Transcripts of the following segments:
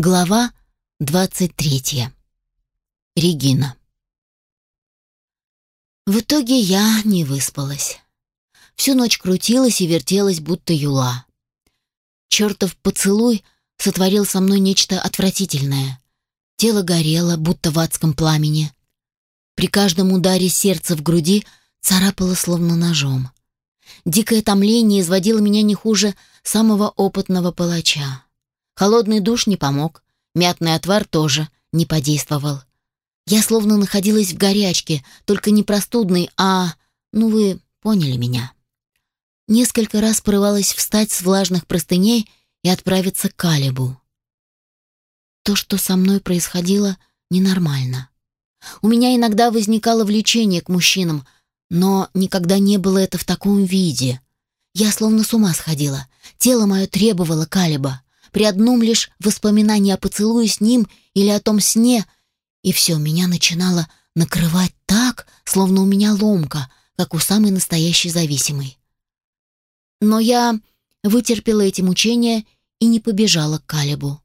Глава 23. Регина. В итоге я не выспалась. Всю ночь крутилась и вертелась, будто юла. Чертов поцелуй сотворил со мной нечто отвратительное. Тело горело, будто в адском пламени. При каждом ударе сердца в груди царапало словно ножом. Дикое томление изводило меня не хуже самого опытного палача. Холодный душ не помог, мятный отвар тоже не подействовал. Я словно находилась в горячке, только не простудной, а... Ну, вы поняли меня. Несколько раз порывалась встать с влажных простыней и отправиться к Калибу. То, что со мной происходило, ненормально. У меня иногда возникало влечение к мужчинам, но никогда не было это в таком виде. Я словно с ума сходила. Тело мое требовало Калиба при одном лишь воспоминании о поцелуе с ним или о том сне, и все, меня начинало накрывать так, словно у меня ломка, как у самой настоящей зависимой. Но я вытерпела эти мучения и не побежала к Калибу.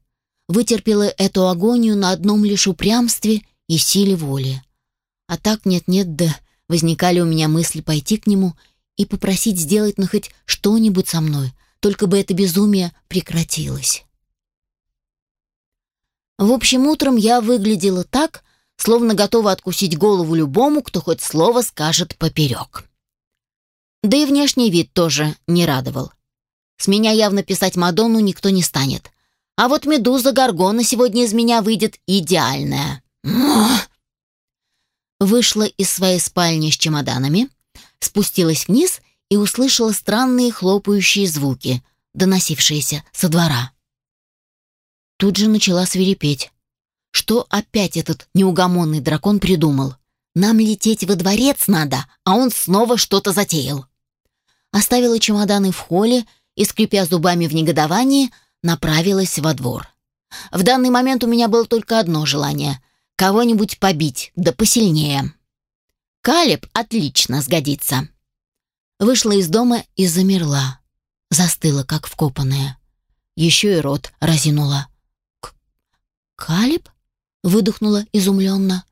Вытерпела эту агонию на одном лишь упрямстве и силе воли. А так нет-нет, да возникали у меня мысли пойти к нему и попросить сделать ну хоть что-нибудь со мной, только бы это безумие прекратилось. В общем, утром я выглядела так, словно готова откусить голову любому, кто хоть слово скажет поперек. Да и внешний вид тоже не радовал. С меня явно писать Мадонну никто не станет. А вот медуза Гаргона сегодня из меня выйдет идеальная. Вышла из своей спальни с чемоданами, спустилась вниз и услышала странные хлопающие звуки, доносившиеся со двора. Тут же начала свирепеть. Что опять этот неугомонный дракон придумал? Нам лететь во дворец надо, а он снова что-то затеял. Оставила чемоданы в холле и, скрипя зубами в негодовании, направилась во двор. В данный момент у меня было только одно желание — кого-нибудь побить, да посильнее. Калеб отлично сгодится. Вышла из дома и замерла. Застыла, как вкопанная. Еще и рот разинула. «Калиб?» — выдохнула изумленно.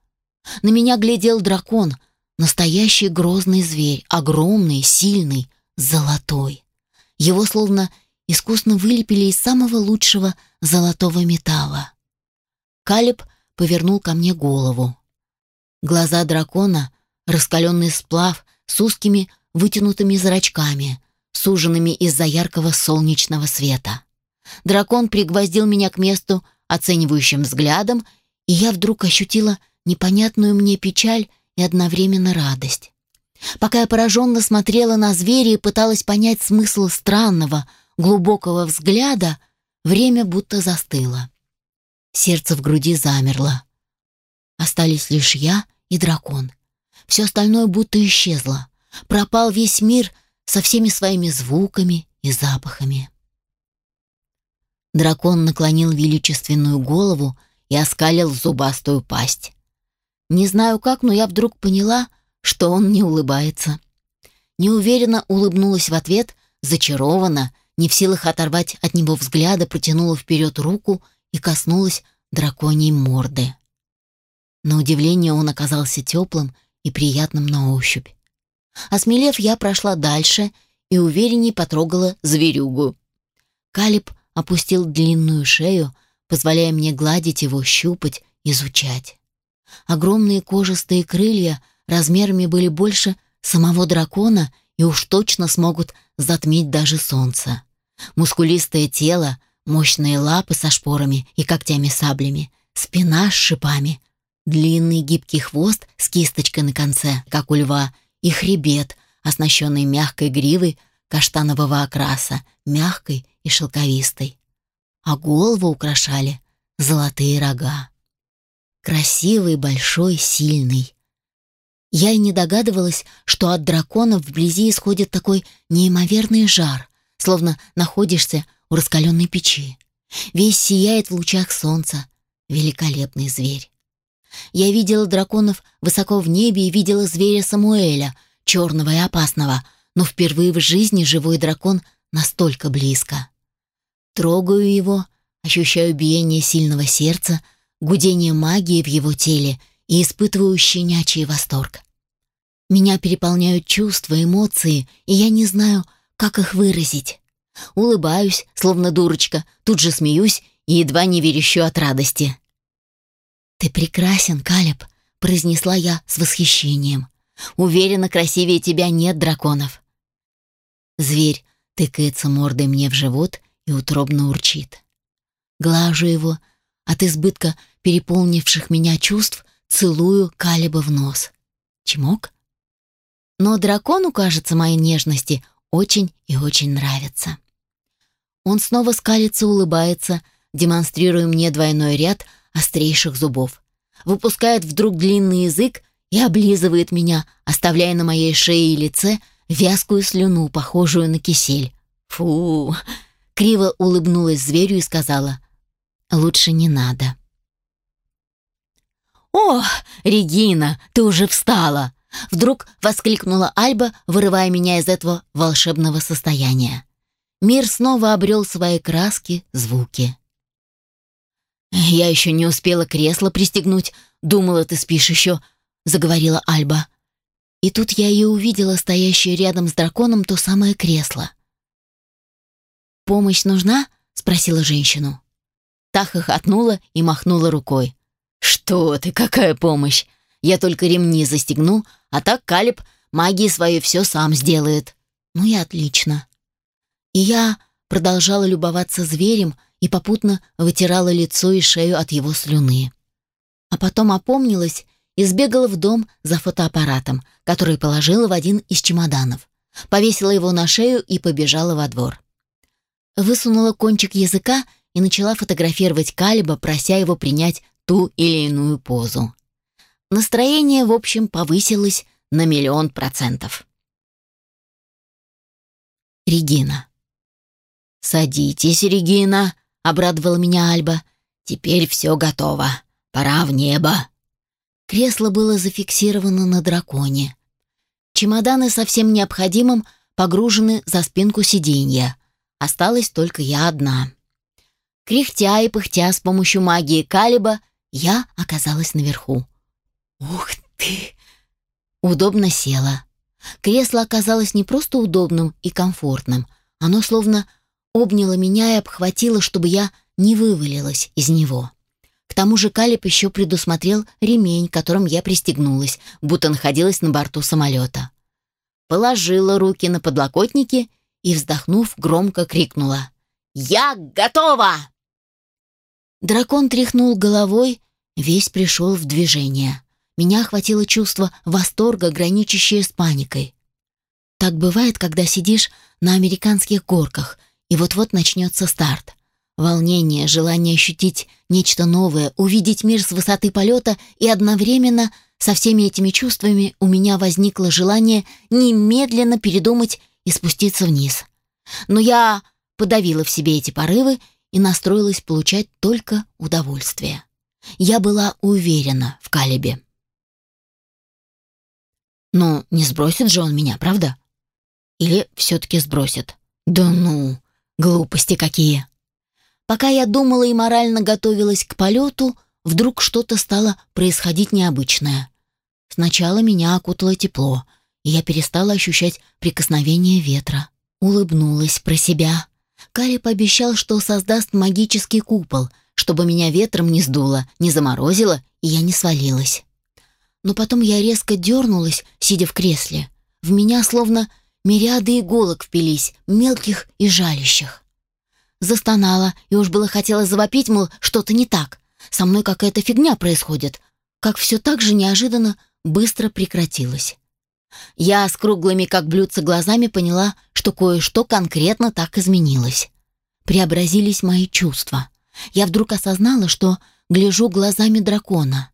На меня глядел дракон, настоящий грозный зверь, огромный, сильный, золотой. Его словно искусно вылепили из самого лучшего золотого металла. Калиб повернул ко мне голову. Глаза дракона, раскаленный сплав с узкими вытянутыми зрачками, суженными из-за яркого солнечного света. Дракон пригвоздил меня к месту оценивающим взглядом, и я вдруг ощутила непонятную мне печаль и одновременно радость. Пока я пораженно смотрела на зверя и пыталась понять смысл странного, глубокого взгляда, время будто застыло. Сердце в груди замерло. Остались лишь я и дракон. Все остальное будто исчезло. Пропал весь мир со всеми своими звуками и запахами. Дракон наклонил величественную голову и оскалил зубастую пасть. Не знаю как, но я вдруг поняла, что он не улыбается. Неуверенно улыбнулась в ответ, зачарованно, не в силах оторвать от него взгляда, протянула вперед руку и коснулась драконьей морды. На удивление он оказался теплым и приятным на ощупь. Осмелев, я прошла дальше и уверенней потрогала зверюгу. Калиб опустил длинную шею, позволяя мне гладить его, щупать, изучать. Огромные кожистые крылья размерами были больше самого дракона и уж точно смогут затмить даже солнце. Мускулистое тело, мощные лапы со шпорами и когтями-саблями, спина с шипами, длинный гибкий хвост с кисточкой на конце, как у льва, и хребет, оснащенный мягкой гривой каштанового окраса, мягкой и шелковистой. А голову украшали золотые рога. Красивый, большой, сильный. Я и не догадывалась, что от драконов вблизи исходит такой неимоверный жар, словно находишься у раскаленной печи. Весь сияет в лучах солнца. Великолепный зверь. Я видела драконов высоко в небе и видела зверя Самуэля, черного и опасного, но впервые в жизни живой дракон настолько близко. Трогаю его, ощущаю биение сильного сердца, гудение магии в его теле и испытываю щенячий восторг. Меня переполняют чувства, эмоции, и я не знаю, как их выразить. Улыбаюсь, словно дурочка, тут же смеюсь и едва не верещу от радости. «Ты прекрасен, Калеб», — произнесла я с восхищением. «Уверена, красивее тебя нет драконов». Зверь тыкается мордой мне в живот и утробно урчит. Глажу его, от избытка переполнивших меня чувств целую Калеба в нос. Чмок? Но дракону, кажется, мои нежности очень и очень нравятся. Он снова скалится, улыбается, демонстрируя мне двойной ряд острейших зубов. Выпускает вдруг длинный язык и облизывает меня, оставляя на моей шее и лице вязкую слюну, похожую на кисель. Фу! Криво улыбнулась зверю и сказала, «Лучше не надо». «О, Регина, ты уже встала!» Вдруг воскликнула Альба, вырывая меня из этого волшебного состояния. Мир снова обрел свои краски, звуки. «Я еще не успела кресло пристегнуть. Думала, ты спишь еще», — заговорила Альба. И тут я и увидела стоящее рядом с драконом то самое кресло. «Помощь нужна?» — спросила женщину. Та хохотнула и махнула рукой. «Что ты, какая помощь? Я только ремни застегну, а так Калиб магии свою все сам сделает». «Ну и отлично». И я продолжала любоваться зверем и попутно вытирала лицо и шею от его слюны. А потом опомнилась и сбегала в дом за фотоаппаратом, который положила в один из чемоданов. Повесила его на шею и побежала во двор. Высунула кончик языка и начала фотографировать Калиба, прося его принять ту или иную позу. Настроение, в общем, повысилось на миллион процентов. Регина. «Садитесь, Регина», — обрадовала меня Альба. «Теперь все готово. Пора в небо». Кресло было зафиксировано на драконе. Чемоданы со всем необходимым погружены за спинку сиденья. Осталась только я одна. Кряхтя и пыхтя с помощью магии Калиба, я оказалась наверху. «Ух ты!» Удобно села. Кресло оказалось не просто удобным и комфортным. Оно словно обняло меня и обхватило, чтобы я не вывалилась из него. К тому же Калиб еще предусмотрел ремень, которым я пристегнулась, будто находилась на борту самолета. Положила руки на подлокотники и, вздохнув, громко крикнула «Я готова!». Дракон тряхнул головой, весь пришел в движение. Меня охватило чувство восторга, граничащее с паникой. Так бывает, когда сидишь на американских горках, и вот-вот начнется старт. Волнение, желание ощутить нечто новое, увидеть мир с высоты полета, и одновременно со всеми этими чувствами у меня возникло желание немедленно передумать и спуститься вниз. Но я подавила в себе эти порывы и настроилась получать только удовольствие. Я была уверена в Калибе. Но не сбросит же он меня, правда? Или все-таки сбросит? Да ну, глупости какие. Пока я думала и морально готовилась к полету, вдруг что-то стало происходить необычное. Сначала меня окутало тепло, и я перестала ощущать прикосновение ветра. Улыбнулась про себя. Кали пообещал, что создаст магический купол, чтобы меня ветром не сдуло, не заморозило, и я не свалилась. Но потом я резко дернулась, сидя в кресле. В меня словно мириады иголок впились, мелких и жалящих. Застонала и уж было хотела завопить, мол, что-то не так. Со мной какая-то фигня происходит. Как все так же неожиданно быстро прекратилось. Я с круглыми, как блюдца, глазами поняла, что кое-что конкретно так изменилось. Преобразились мои чувства. Я вдруг осознала, что гляжу глазами дракона.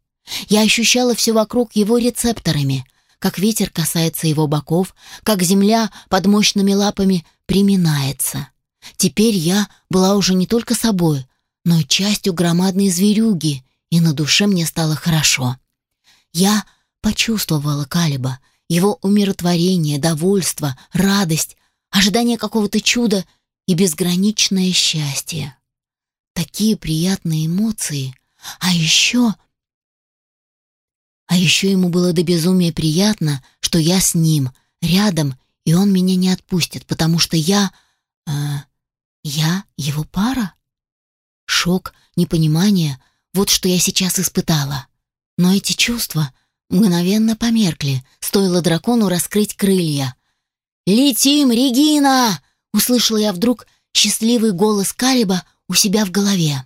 Я ощущала все вокруг его рецепторами, как ветер касается его боков, как земля под мощными лапами приминается. Теперь я была уже не только собой, но частью громадной зверюги, и на душе мне стало хорошо. Я почувствовала Калиба, его умиротворение, довольство, радость, ожидание какого-то чуда и безграничное счастье. Такие приятные эмоции. А еще... А еще ему было до безумия приятно, что я с ним, рядом, и он меня не отпустит, потому что я... Э, я его пара? Шок, непонимание — вот что я сейчас испытала. Но эти чувства мгновенно померкли, стоило дракону раскрыть крылья. «Летим, Регина!» — услышала я вдруг счастливый голос Калиба у себя в голове.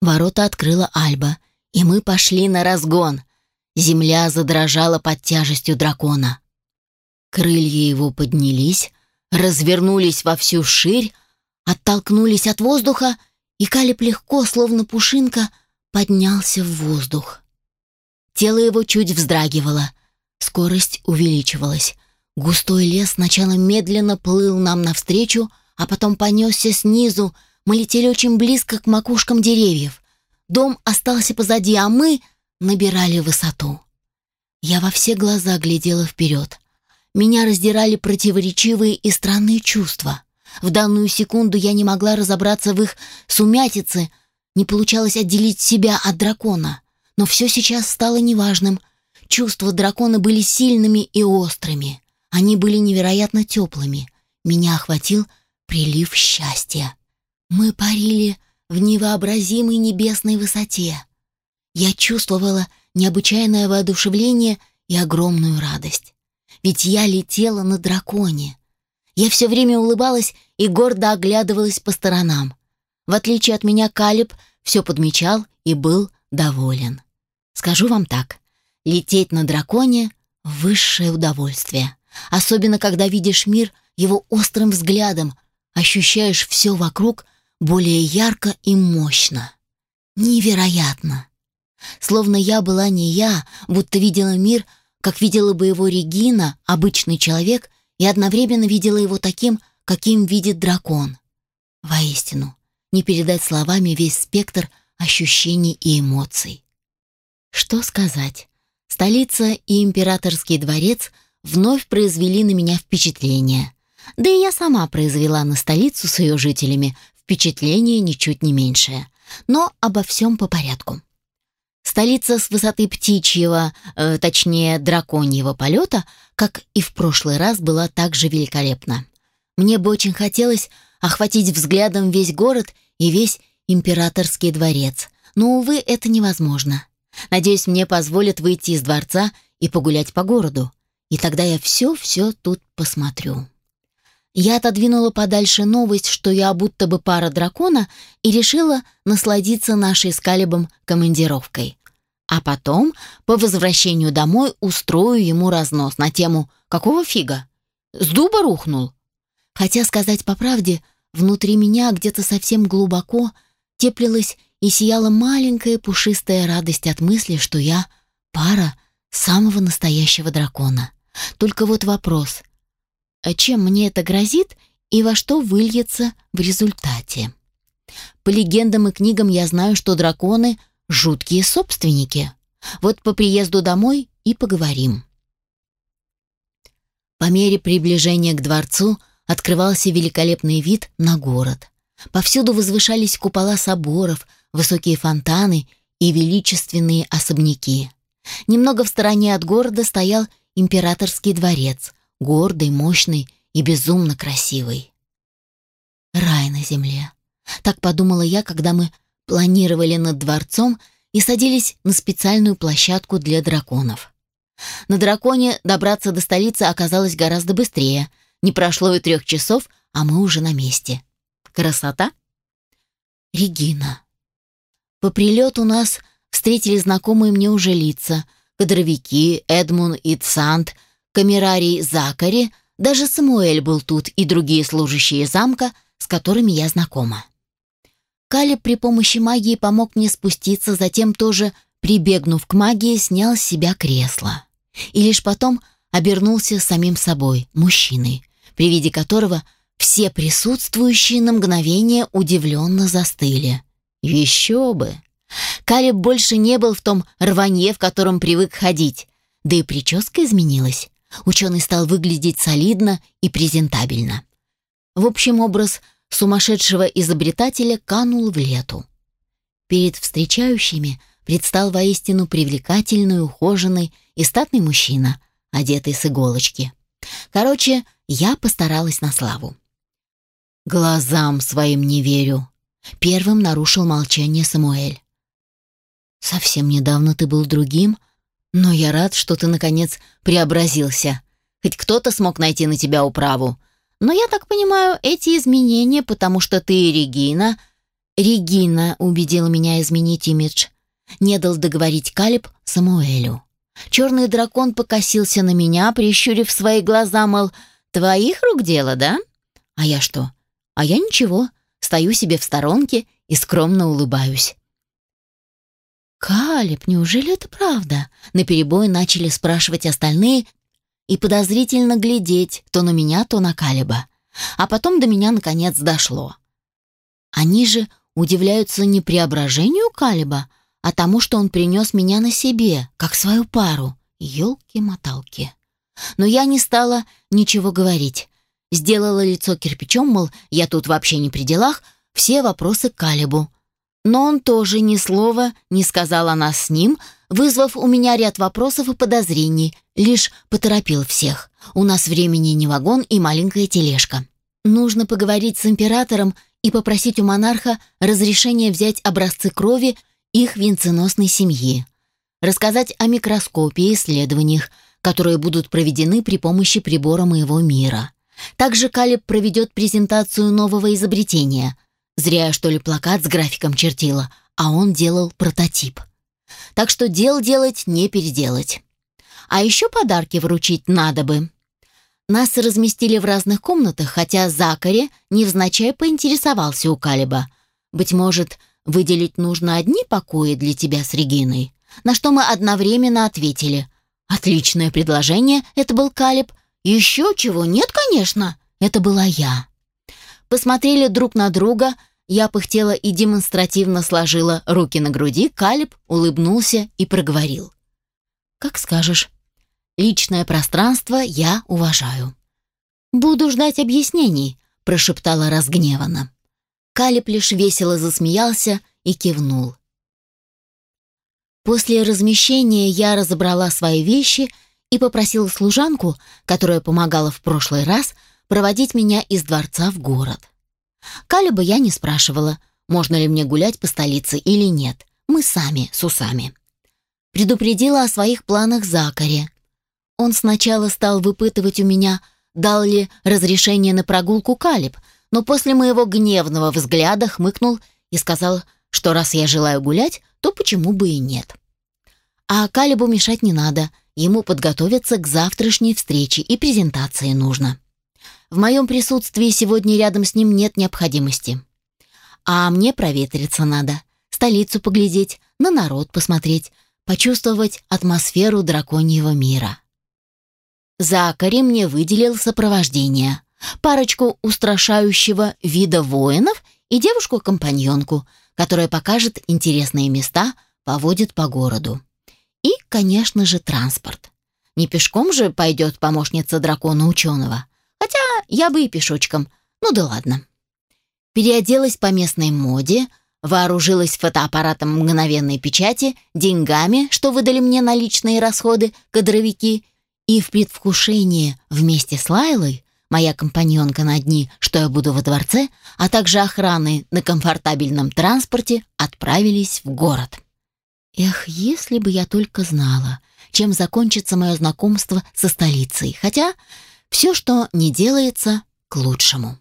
Ворота открыла Альба, и мы пошли на разгон. Земля задрожала под тяжестью дракона. Крылья его поднялись, развернулись во всю ширь, оттолкнулись от воздуха, и Калиб легко, словно пушинка, поднялся в воздух. Тело его чуть вздрагивало, скорость увеличивалась. Густой лес сначала медленно плыл нам навстречу, а потом понесся снизу. Мы летели очень близко к макушкам деревьев. Дом остался позади, а мы набирали высоту. Я во все глаза глядела вперед. Меня раздирали противоречивые и странные чувства. В данную секунду я не могла разобраться в их сумятице, не получалось отделить себя от дракона. Но все сейчас стало неважным. Чувства дракона были сильными и острыми. Они были невероятно теплыми. Меня охватил прилив счастья. Мы парили в невообразимой небесной высоте. Я чувствовала необычайное воодушевление и огромную радость. Ведь я летела на драконе. Я все время улыбалась и гордо оглядывалась по сторонам. В отличие от меня, Калиб все подмечал и был доволен. Скажу вам так, лететь на драконе — высшее удовольствие. Особенно, когда видишь мир его острым взглядом, ощущаешь все вокруг более ярко и мощно. Невероятно! Словно я была не я, будто видела мир, как видела бы его Регина, обычный человек, и одновременно видела его таким, каким видит дракон. Воистину, не передать словами весь спектр ощущений и эмоций. Что сказать? Столица и императорский дворец — вновь произвели на меня впечатление. Да и я сама произвела на столицу с ее жителями впечатление ничуть не меньшее. Но обо всем по порядку. Столица с высоты птичьего, э, точнее драконьего полета, как и в прошлый раз, была также великолепна. Мне бы очень хотелось охватить взглядом весь город и весь императорский дворец, но, увы, это невозможно. Надеюсь, мне позволят выйти из дворца и погулять по городу и тогда я все-все тут посмотрю. Я отодвинула подальше новость, что я будто бы пара дракона, и решила насладиться нашей с Калибом командировкой. А потом, по возвращению домой, устрою ему разнос на тему «Какого фига?» С дуба рухнул. Хотя, сказать по правде, внутри меня где-то совсем глубоко теплилась и сияла маленькая пушистая радость от мысли, что я пара самого настоящего дракона. Только вот вопрос, чем мне это грозит и во что выльется в результате? По легендам и книгам я знаю, что драконы — жуткие собственники. Вот по приезду домой и поговорим. По мере приближения к дворцу открывался великолепный вид на город. Повсюду возвышались купола соборов, высокие фонтаны и величественные особняки. Немного в стороне от города стоял императорский дворец, гордый, мощный и безумно красивый. Рай на земле. Так подумала я, когда мы планировали над дворцом и садились на специальную площадку для драконов. На драконе добраться до столицы оказалось гораздо быстрее. Не прошло и трех часов, а мы уже на месте. Красота? Регина. По прилету нас встретили знакомые мне уже лица, кадровики Эдмун и Цант, камерарий Закари, даже Самуэль был тут и другие служащие замка, с которыми я знакома. Калиб при помощи магии помог мне спуститься, затем тоже, прибегнув к магии, снял с себя кресло. И лишь потом обернулся самим собой, мужчиной, при виде которого все присутствующие на мгновение удивленно застыли. Еще бы! Калиб больше не был в том рванье, в котором привык ходить. Да и прическа изменилась. Ученый стал выглядеть солидно и презентабельно. В общем, образ сумасшедшего изобретателя канул в лету. Перед встречающими предстал воистину привлекательный, ухоженный и статный мужчина, одетый с иголочки. Короче, я постаралась на славу. «Глазам своим не верю», — первым нарушил молчание Самуэль. «Совсем недавно ты был другим, но я рад, что ты, наконец, преобразился. Хоть кто-то смог найти на тебя управу. Но я так понимаю, эти изменения, потому что ты Регина...» Регина убедила меня изменить имидж. Не дал договорить Калиб Самуэлю. Черный дракон покосился на меня, прищурив свои глаза, мол, «Твоих рук дело, да?» А я что? А я ничего, стою себе в сторонке и скромно улыбаюсь. «Калиб, неужели это правда?» Наперебой начали спрашивать остальные и подозрительно глядеть то на меня, то на Калиба. А потом до меня наконец дошло. Они же удивляются не преображению Калиба, а тому, что он принес меня на себе, как свою пару. Ёлки-моталки. Но я не стала ничего говорить. Сделала лицо кирпичом, мол, я тут вообще не при делах, все вопросы к Калибу. Но он тоже ни слова не сказал о нас с ним, вызвав у меня ряд вопросов и подозрений, лишь поторопил всех. У нас времени не вагон и маленькая тележка. Нужно поговорить с императором и попросить у монарха разрешения взять образцы крови их венценосной семьи, рассказать о микроскопе и исследованиях, которые будут проведены при помощи прибора моего мира. Также Калеб проведет презентацию нового изобретения. Зря я, что ли, плакат с графиком чертила, а он делал прототип. Так что дел делать не переделать. А еще подарки вручить надо бы. Нас разместили в разных комнатах, хотя Закари невзначай поинтересовался у Калиба. Быть может, Выделить нужно одни покои для тебя с Региной. На что мы одновременно ответили. Отличное предложение, это был Калиб. Еще чего? Нет, конечно. Это была я. Посмотрели друг на друга, я пыхтела и демонстративно сложила руки на груди, Калиб улыбнулся и проговорил. «Как скажешь. Личное пространство я уважаю». «Буду ждать объяснений», — прошептала разгневанно. Калиб лишь весело засмеялся и кивнул. После размещения я разобрала свои вещи и попросила служанку, которая помогала в прошлый раз, проводить меня из дворца в город. Калиба я не спрашивала, можно ли мне гулять по столице или нет. Мы сами, с усами. Предупредила о своих планах Закаре. Он сначала стал выпытывать у меня, дал ли разрешение на прогулку Калиб, но после моего гневного взгляда хмыкнул и сказал, что раз я желаю гулять, то почему бы и нет. А Калибу мешать не надо, ему подготовиться к завтрашней встрече и презентации нужно. В моем присутствии сегодня рядом с ним нет необходимости. А мне проветриться надо, столицу поглядеть, на народ посмотреть, почувствовать атмосферу драконьего мира. Закари мне выделил сопровождение парочку устрашающего вида воинов и девушку-компаньонку, которая покажет интересные места, поводит по городу. И, конечно же, транспорт. Не пешком же пойдет помощница дракона-ученого. Я бы и пешочком. Ну да ладно. Переоделась по местной моде, вооружилась фотоаппаратом мгновенной печати, деньгами, что выдали мне наличные расходы, кадровики, и в предвкушении вместе с Лайлой моя компаньонка на дни, что я буду во дворце, а также охраны на комфортабельном транспорте отправились в город. Эх, если бы я только знала, чем закончится мое знакомство со столицей, хотя все, что не делается, к лучшему.